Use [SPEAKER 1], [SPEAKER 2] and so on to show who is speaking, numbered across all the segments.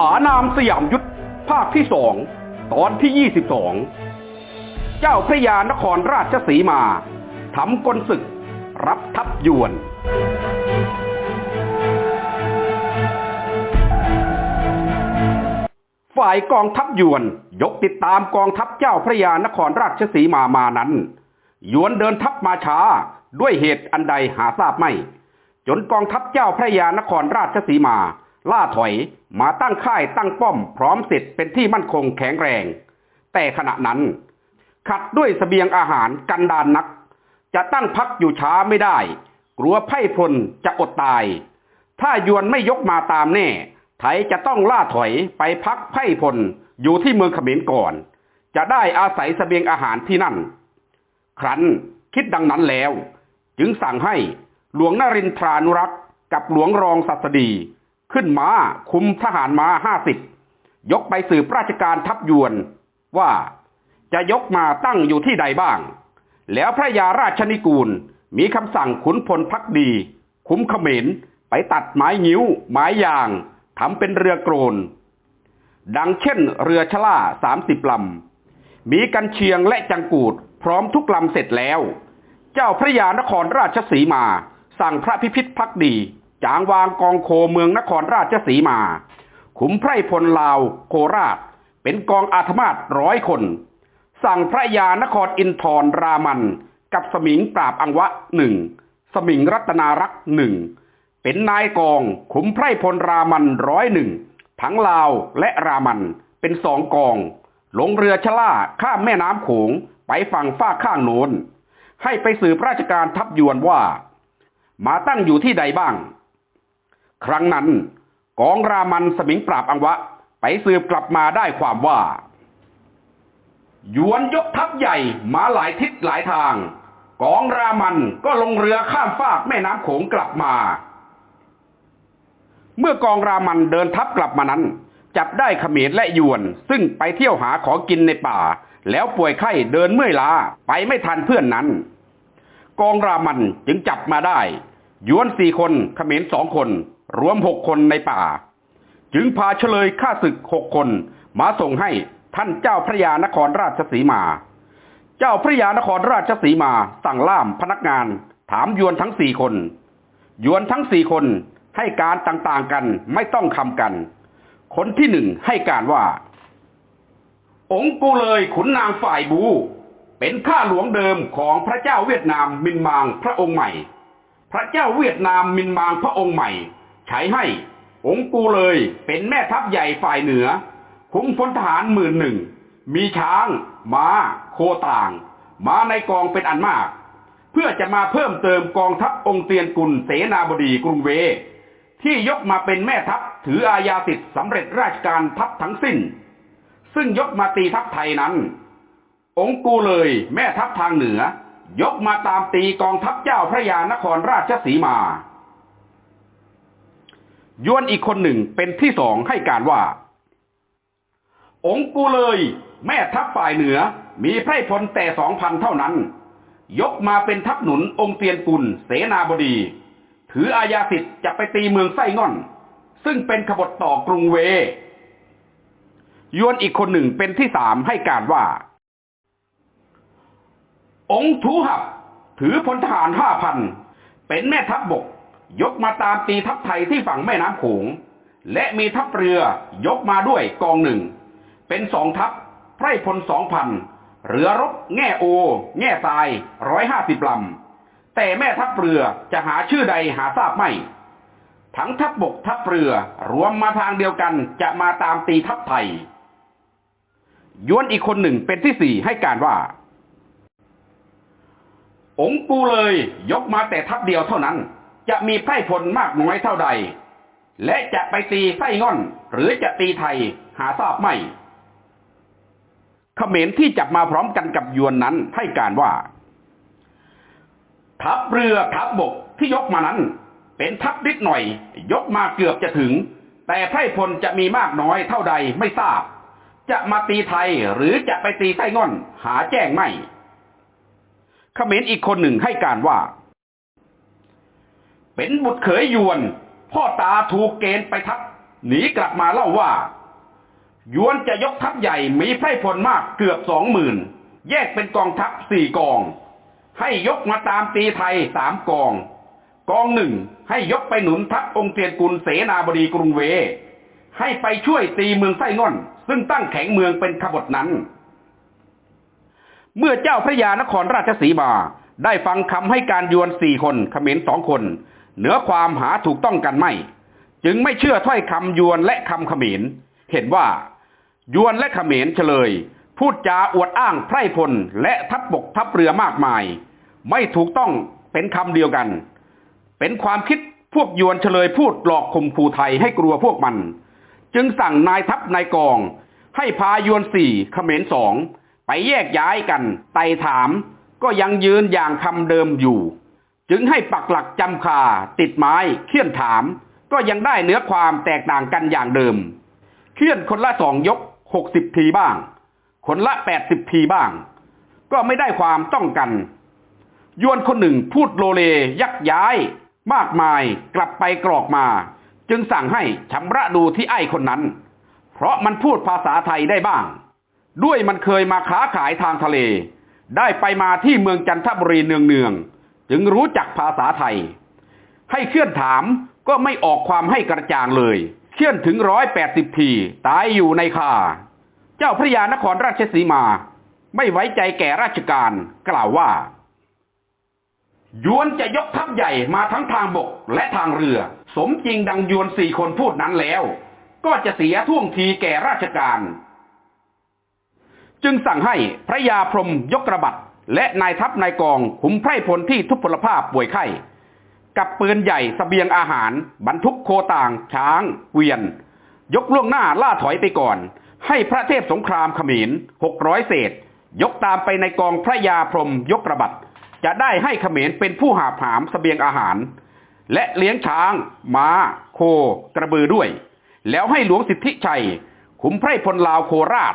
[SPEAKER 1] อานามสยามยุทธภาคที่สองตอนที่ยี่สิบสองเจ้าพระยานครราชสีมาทำกลศึก รับทัพยวน ฝ่ายกองทัพยวนยกติดตามกองทัพเจ้าพระยานครราชสีมามานั้น ยวนเดินทัพมาช้าด้วยเหตุอันใดหาทราบไม่ จนกองทัพเจ้าพระยานครราชสีมา ล่าถอยมาตั้งค่ายตั้งป้อมพร้อมเสร็จเป็นที่มั่นคงแข็งแรง แต่ขณะนั้น ขัดด้วยสเสบียงอาหารกันดานนัก จะตั้งพักอยู่ช้าไม่ได้ กลัวไพ่พลจะอดตาย ถ้ายวนไม่ยกมาตามแน่ ไทยจะต้องล่าถอยไปพักไพ่พลอยู่ที่เมืองเขมรก่อน จะได้อาศัยสเสบียงอาหารที่นั่น ครั้นคิดดังนั้นแล้ว จึงสั่งให้หลวงนรินทรานุรักษ์กับหลวงรองศัสดี ขึ้นมาคุมทหารมาห้าสิบยกไปสืบราชการทัพยวนว่าจะยกมาตั้งอยู่ที่ใดบ้าง แล้วพระยาราชนิกูลมีคำสั่งขุนพลพักดี คุ้มเขมรไปตัดไม้งิ้ว ไม้ยางทำเป็นเรือโกรน ดังเช่นเรือชล่าสามสิบลำ มีกันเชียงและจังกูดพร้อมทุกลำเสร็จแล้ว เจ้าพระยานครราชสีมา สั่งพระพิพิธพักดี จางวางกองโคเมืองนครราชสีมา ขุมไพรพลลาวโคราช เป็นกองอาธมาตร้อยคน สั่งพระยานครอินทรรามัน กับสมิงปราบอังวะหนึ่งสมิงรัตนารักษ์หนึ่งเป็นนายกองขุมไพรพลรามันร้อยหนึ่งทั้งลาวและรามันเป็นสองกอง ลงเรือชล่าข้ามแม่น้ำโขงไปฝั่งฝ้าข้างโน้น ให้ไปสืบราชการทัพยวนว่า มาตั้งอยู่ที่ใดบ้าง ครั้งนั้นกองรามันสมิงปราบอังวะ ไปสืบกลับมาได้ความว่า ยวนยกทัพใหญ่มาหลายทิศหลายทาง กองรามันก็ลงเรือข้ามฟากแม่น้ำโขงกลับมา เมื่อกองรามันเดินทัพกลับมานั้น จับได้เขมรและยวน ซึ่งไปเที่ยวหาของกินในป่า แล้วป่วยไข้เดินเมื่อยล้าไปไม่ทันเพื่อนนั้น กองรามันจึงจับมาได้ยวนสี่คนเขมรสองคน รวมหกคนในป่า จึงพาเฉลยฆ่าศึกหกคนมาส่งให้ท่านเจ้าพระยานครราชสีมา เจ้าพระยานครราชสีมาสั่งล่ามพนักงาน ถามยวนทั้งสี่คน ยวนทั้งสี่คนให้การต่างๆกันไม่ต้องคำกัน คนที่หนึ่งให้การว่า องค์กูเลยขุนนางฝ่ายบู เป็นข้าหลวงเดิมของพระเจ้าเวียดนามมินมางพระองค์ใหม่ พระเจ้าเวียดนามมินมางพระองค์ใหม่ ใช้ให้ องค์กูเลยเป็นแม่ทัพใหญ่ฝ่ายเหนือ คุ้มพลทหารหมื่นหนึ่ง มีช้างม้า โคต่าง มาในกองเป็นอันมาก เพื่อจะมาเพิ่มเติมกองทัพองค์เตียนกุลเสนาบดีกรุงเว ที่ยกมาเป็นแม่ทัพถืออาญาสิทธิ์สำเร็จราชการทัพทั้งสิ้น ซึ่งยกมาตีทัพไทยนั้น องค์กูเลยแม่ทัพทางเหนือ ยกมาตามตีกองทัพเจ้าพระยานครราชสีมา ยวนอีกคนหนึ่งเป็นที่สองให้การว่า องกูเลย แม่ทัพฝ่ายเหนือมีไพร่พลแต่สองพันเท่านั้น ยกมาเป็นทัพหนุนองค์เตียนกุลเสนาบดี ถืออาญาสิทธิ์จะไปตีเมืองไส้ง่อน ซึ่งเป็นขบฏต่อกรุงเวยวนอีกคนหนึ่งเป็นที่สามให้การว่า องค์ทูหับถือพลทหารห้าพันเป็นแม่ทัพบบก ยกมาตามตีทัพไทยที่ฝั่งแม่น้ำโขง และมีทัพเรือยกมาด้วยกองหนึ่ง เป็นสองทัพไพร่พลสองพันเรือรบแง่โอ แง่ทรายร้อยห้าสิบลำ แต่แม่ทัพเรือจะหาชื่อใดหาทราบไม่ ทั้งทัพบบกทัพเรือรวมมาทางเดียวกันจะมาตามตีทัพไทยย้วนอีกคนหนึ่งเป็นที่สี่ให้การว่า องค์กูเลยยกมาแต่ทัพเดียวเท่านั้น จะมีไพร่พลมากน้อยเท่าใด และจะไปตีไส้ง่อน หรือจะตีไทยหาทราบไม่เขมรที่จับมาพร้อมกันกับยวนนั้นให้การว่า ทัพเรือทัพบบกที่ยกมานั้น เป็นทัพนิดหน่อย ยกมาเกือบจะถึง แต่ไพร่พลจะมีมากน้อยเท่าใดไม่ทราบ จะมาตีไทยหรือจะไปตีไส้ง่อน หาแจ้งไม่เขมรอีกคนหนึ่งให้การว่า เป็นบุตรเขยยวน พ่อตาถูกเกณฑ์ไปทัพหนีกลับมาเล่าว่ายวนจะยกทัพใหญ่มีไพร่พลมากเกือบสองหมื่นแยกเป็นกองทัพสี่กอง ให้ยกมาตามตีไทยสามกอง กองหนึ่งให้ยกไปหนุนทัพองค์เตียนกุลเสนาบดีกรุงเว ให้ไปช่วยตีเมืองไส้ง่อน ซึ่งตั้งแข็งเมืองเป็นขบฏนั้น เมื่อเจ้าพระยานครราชสีมา ได้ฟังคำให้การยวนสี่คนเขมรสองคน เหนือความหาถูกต้องกันไม่ จึงไม่เชื่อถ้อยคำยวนและคำเขมร เห็นว่ายวนและเขมรเฉลย พูดจาอวดอ้างไพร่พลและทัพบกทัพเรือมากมาย ไม่ถูกต้องเป็นคำเดียวกัน เป็นความคิดพวกยวนเฉลยพูดหลอกข่มขู่ไทยให้กลัวพวกมัน จึงสั่งนายทัพนายกอง ให้พายวนสี่เขมรสองไปแยกย้ายกันไต่ถาม ก็ยังยืนอย่างคำเดิมอยู่ จึงให้ปักหลักจำคาติดไม้เขี่ยนถาม ก็ยังได้เนื้อความแตกต่างกันอย่างเดิมเขี่ยนคนละสองยกหกสิบทีบ้าง คนละแปดสิบทีบ้าง ก็ไม่ได้ความต้องกัน ยวนคนหนึ่งพูดโลเลยักย้าย มากมายกลับไปกรอกมา จึงสั่งให้ชำระดูที่ไอ้คนนั้น เพราะมันพูดภาษาไทยได้บ้าง ด้วยมันเคยมาค้าขายทางทะเล ได้ไปมาที่เมืองจันทบุรีเนืองๆ จึงรู้จักภาษาไทย ให้เคลื่อนถามก็ไม่ออกความให้กระจ่างเลยเคลื่อนถึงร้อยแปดสิบทีตายอยู่ในคาเจ้าพระยานครราชสีมา ไม่ไว้ใจแก่ราชการกล่าวว่ายวนจะยกทัพใหญ่มาทั้งทางบกและทางเรือ สมจริงดังยวนสี่คนพูดนั้นแล้ว ก็จะเสียท่วงทีแก่ราชการ จึงสั่งให้พระยาพรมยกกระบัด และนายทัพนายกองขุมไพร่พลที่ทุพพลภาพป่วยไข้ กับปืนใหญ่สเสบียงอาหาร บรรทุกโคต่าง ช้างเกวียน ยกล่วงหน้าล่าถอยไปก่อน ให้พระเทพสงครามขมินหกร้อยเศษ ยกตามไปในกองพระยาพรมยกระบัดจะได้ให้เขมรเป็นผู้หาผามสเสบียงอาหาร และเลี้ยงช้าง ม้า โค กระบือด้วย แล้วให้หลวงสิทธิชัย ขุมไพร่พลลาวโคราช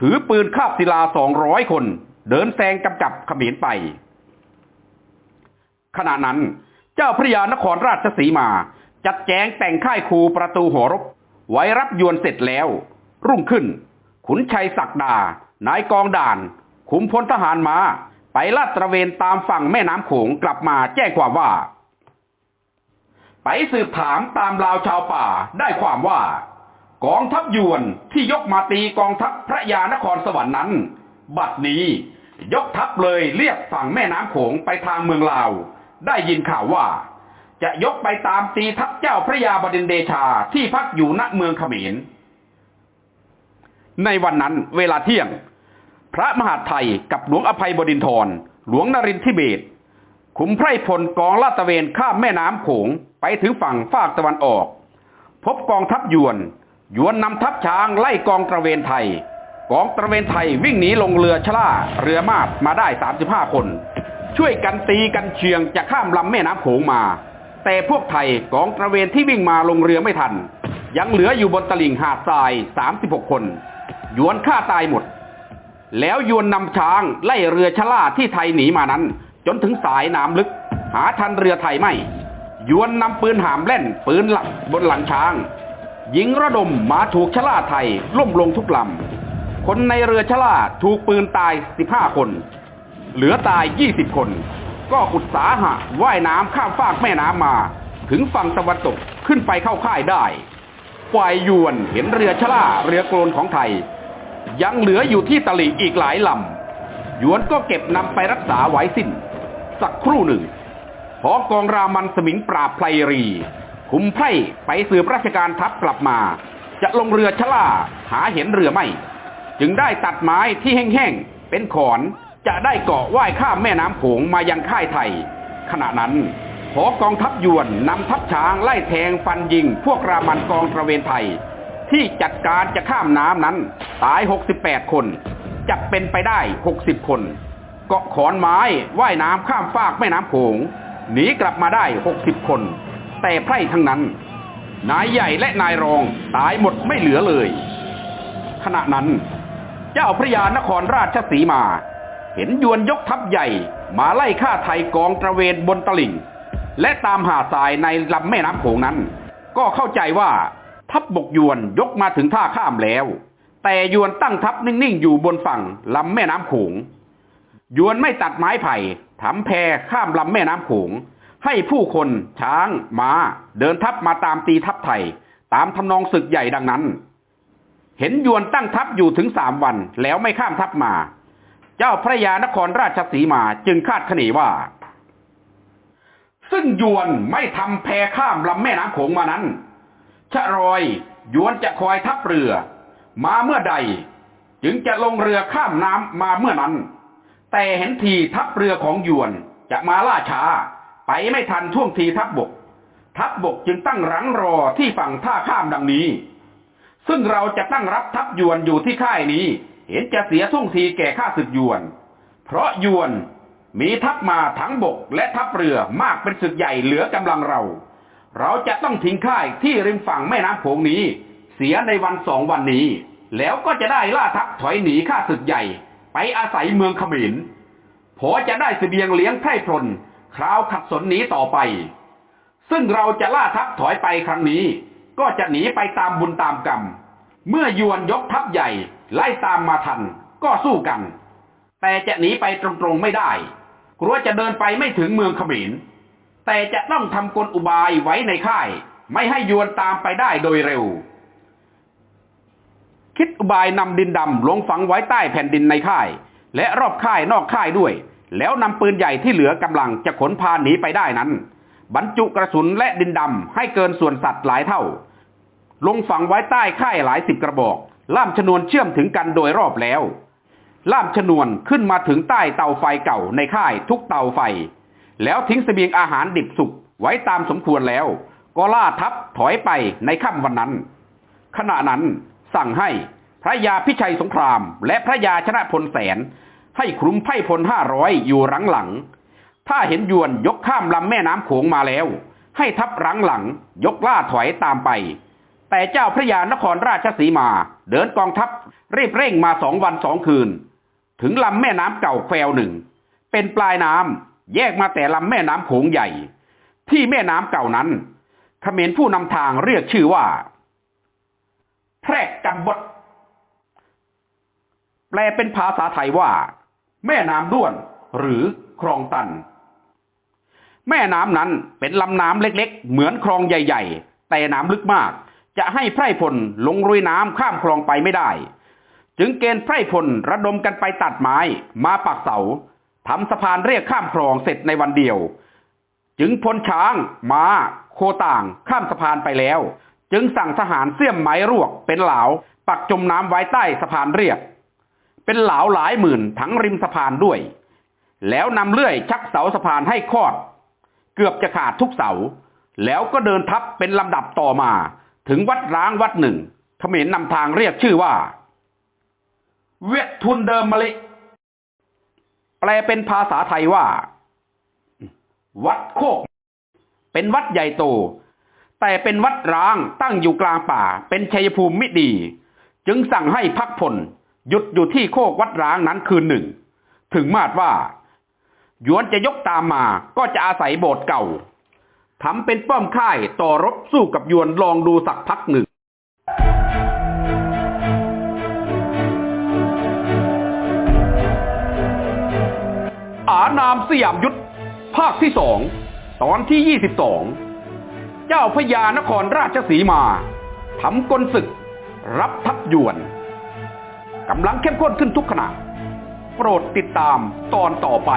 [SPEAKER 1] ถือปืนคาบศิลาสองร้อยคน เดินแซงกำกับขมิรไป ขณะนั้น เจ้าพระยานครราชสีมา จัดแจงแต่งค่ายคูประตูหัวรบ ไว้รับยวนเสร็จแล้ว รุ่งขึ้น ขุนชัยศักดา นายกองด่าน ขุมพลทหารมา ไปลาดตระเวนตามฝั่งแม่น้ำโขงกลับมาแจ้งความว่า ไปสืบถามตามราวชาวป่าได้ความว่ากองทัพยวนที่ยกมาตีกองทัพพระยานครสวรรค์นั้น บัดนี้ ยกทัพเลยเรียกฝั่งแม่น้ำโขงไปทางเมืองลาว ได้ยินข่าวว่า จะยกไปตามตีทัพเจ้าพระยาบดินเดชาที่พักอยู่ณเมืองขมรในวันนั้นเวลาเที่ยง พระมหาไทยกับหลวงอภัยบดินทรหลวงนรินทร์ทิเบตขุมไพรพลกองลาดตะเวนข้ามแม่น้ำโขงไปถึงฝั่งภาคตะวันออก พบกองทัพยวน ยวนนำทัพช้างไล่กองตระเวนไทย กองตระเวนไทยวิ่งหนีลงเรือชล่า เรือมาดมาได้ 35 คน ช่วยกันตีกันเชียงจะข้ามลำแม่น้ำโขงมา แต่พวกไทยกองตระเวนที่วิ่งมาลงเรือไม่ทัน ยังเหลืออยู่บนตลิ่งหาดทราย 36 คนยวนฆ่าตายหมด แล้วยวนนำช้างไล่เรือชล่าที่ไทยหนีมานั้น จนถึงสายน้ำลึก หาทันเรือไทยไม่ยวนนำปืนหามเล่น ปืนหลักบนหลังช้าง ยิงระดมมาถูกชล่าไทยล่มลงทุกลำ คนในเรือชล่าถูกปืนตาย 15 คน เหลือตาย 20 คน ก็อุตสาหะว่ายน้ำข้ามฟากแม่น้ำมา ถึงฝั่งตะวันตกขึ้นไปเข้าค่ายได้ฝ่ายยวนเห็นเรือชล่าเรือโกลนของไทย ยังเหลืออยู่ที่ตลิ่งอีกหลายลำยวนก็เก็บนำไปรักษาไว้สิ้น สักครู่หนึ่งพอกองรามันสมิงปราบไพลรีคุมไพร่ไปสืบราชการทัพกลับมา จะลงเรือชล่าหาเห็นเรือไม่ จึงได้ตัดไม้ที่แห้งๆเป็นขอนจะได้เกาะว่ายข้ามแม่น้ำโขงมายังค่ายไทย ขณะนั้นพอกองทัพยวนนำทัพช้างไล่แทงฟันยิง พวกรามันกองตระเวนไทย ที่จัดการจะข้ามน้ำนั้น ตาย 68 คนจะเป็นไปได้ 60 คน เกาะขอนไม้ว่ายน้ำข้ามฟากแม่น้ำโขงหนีกลับมาได้ 60 คน แต่ไพร่ทั้งนั้น นายใหญ่และนายรองตายหมดไม่เหลือเลย ขณะนั้น เจ้าพระยานครราชสีมา เห็นยวนยกทัพใหญ่ มาไล่ฆ่าไทยกองตระเวนบนตลิ่ง และตามหาทรายในลำแม่น้ำโขงนั้น ก็เข้าใจว่าทัพบบกยวนยกมาถึงท่าข้ามแล้ว แต่ยวนตั้งทัพนิ่งๆอยู่บนฝั่งลำแม่น้ำโขงยวนไม่ตัดไม้ไผ่ทำแพข้ามลำแม่น้ำโขงให้ผู้คนช้างม้า เดินทัพมาตามตีทัพไทย ตามทำนองศึกใหญ่ดังนั้น เห็นยวนตั้งทัพอยู่ถึงสามวันแล้วไม่ข้ามทัพมา เจ้าพระยานครราชสีมาจึงคาดคะเนว่า ซึ่งยวนไม่ทำแพข้ามลำแม่น้ำโขงมานั้น ชะรอยยวนจะคอยทัพเรือ มาเมื่อใด จึงจะลงเรือข้ามน้ำมาเมื่อนั้น แต่เห็นทีทัพเรือของยวนจะมาล่าช้า ไปไม่ทันท่วงทีทัพบบก ทัพบบกจึงตั้งรังรอที่ฝั่งท่าข้ามดังนี้ ซึ่งเราจะตั้งรับทัพยวนอยู่ที่ค่ายนี้ เห็นจะเสียท่วงทีแก่ข้าศึกยวน เพราะยวนมีทัพมาทั้งบกและทัพเรือมากเป็นศึกใหญ่เหลือกำลังเรา เราจะต้องทิ้งค่ายที่ริมฝั่งแม่น้ำโขงนี้ เสียในวันสองวันนี้ แล้วก็จะได้ล่าทัพถอยหนีข้าศึกใหญ่ ไปอาศัยเมืองขมิญพอจะได้เสบียงเลี้ยงไพร่พลคราวขัดสนหนีต่อไป ซึ่งเราจะล่าทัพถอยไปครั้งนี้ ก็จะหนีไปตามบุญตามกรรม เมื่อยวนยกทัพใหญ่ ไล่ตามมาทัน ก็สู้กัน แต่จะหนีไปตรงๆไม่ได้ กลัวจะเดินไปไม่ถึงเมืองขมิญแต่จะต้องทำกลอุบายไว้ในค่าย ไม่ให้ยวนตามไปได้โดยเร็ว คิดอุบายนำดินดำลงฝังไว้ใต้แผ่นดินในค่าย และรอบค่ายนอกค่ายด้วย แล้วนำปืนใหญ่ที่เหลือกำลังจะขนพาหนีไปได้นั้น บรรจุกระสุนและดินดำให้เกินส่วนสัตว์หลายเท่า ลงฝังไว้ใต้ค่ายหลายสิบกระบอก ล่ามชนวนเชื่อมถึงกันโดยรอบแล้ว ล่ามชนวนขึ้นมาถึงใต้เตาไฟเก่าในค่ายทุกเตาไฟ แล้วทิ้งเสบียงอาหารดิบสุกไว้ตามสมควรแล้ว ก็ล่าทัพถอยไปในค่ำวันนั้น ขณะนั้นสั่งให้พระยาพิชัยสงคราม และพระยาชนะพลแสน ให้คลุมไพ่พลห้าร้อยอยู่หลังหลัง ถ้าเห็นยวนยกข้ามลำแม่น้ำโขงมาแล้ว ให้ทัพหลังหลังยกล่าถอยตามไป แต่เจ้าพระยานครราชสีมา เดินกองทัพรีบเร่งมาสองวันสองคืน ถึงลำแม่น้ำเก่าแควหนึ่ง เป็นปลายน้ำแยกมาแต่ลำแม่น้ำโขงใหญ่ ที่แม่น้ำเก่านั้นขเขมรผู้นำทางเรียกชื่อว่า แพรกกำบดแปลเป็นภาษาไทยว่า แม่น้ำด้วนหรือคลองตัน แม่น้ำนั้นเป็นลำน้ำเล็กๆ เหมือนคลองใหญ่ ๆ แต่น้ำลึกมาก จะให้ไพร่พลลงรุยน้ำข้ามคลองไปไม่ได้ จึงเกณฑ์ไพร่พลระดมกันไปตัดไม้มาปักเสาทำสะพานเรียกข้ามคลองเสร็จในวันเดียว จึงพลช้างม้า โคต่างข้ามสะพานไปแล้ว จึงสั่งทหารเสี่ยมไม้รวกเป็นเหลาปักจมน้ำไว้ใต้สะพานเรียก เป็นเหลาหลายหมื่นทั้งริมสะพานด้วย แล้วนำเลื่อยชักเสาสะพานให้คอด เกือบจะขาดทุกเสา แล้วก็เดินทับเป็นลำดับต่อมา ถึงวัดร้างวัดหนึ่งเขมรนำทางเรียกชื่อว่า เวททุนเดิมมะลิ แปลเป็นภาษาไทยว่า วัดโคก เป็นวัดใหญ่โต แต่เป็นวัดร้างตั้งอยู่กลางป่า เป็นชัยภูมิมิดี จึงสั่งให้พักพลหยุดอยู่ที่โคกวัดร้างนั้นคืนหนึ่ง ถึงมาดว่า ยวนจะยกตามมาก็จะอาศัยโบสถ์เก่าทำเป็นป้อมค่ายต่อรบสู้กับยวนลองดูสักพักหนึ่งอานามสยามยุทธภาคที่สองตอนที่ยี่สิบสองเจ้าพญานครราชสีมาทำกลศึก รับทัพยวนกำลังเข้มข้นขึ้นทุกขณะ โปรดติดตามตอนต่อไป